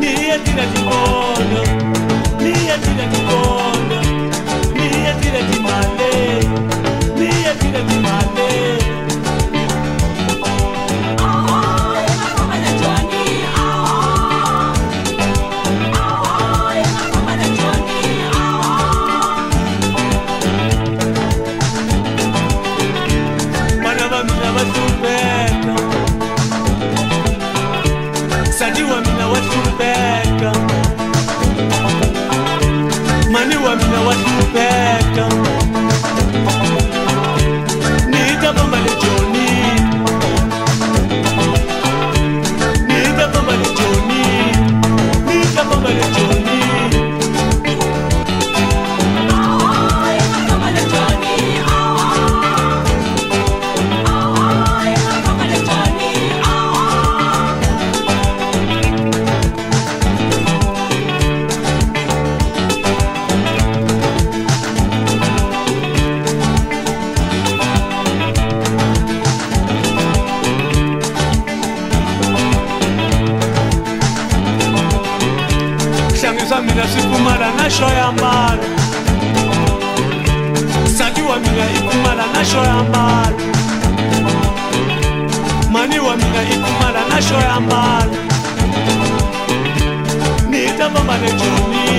Niyatina di bono, niyatina di bono. man. eza mina sikumala nasho ya mbala sadi wa mina ikumala nasho ya mbala mani wa mina ikumala nasho ya mbala nitambambalejoni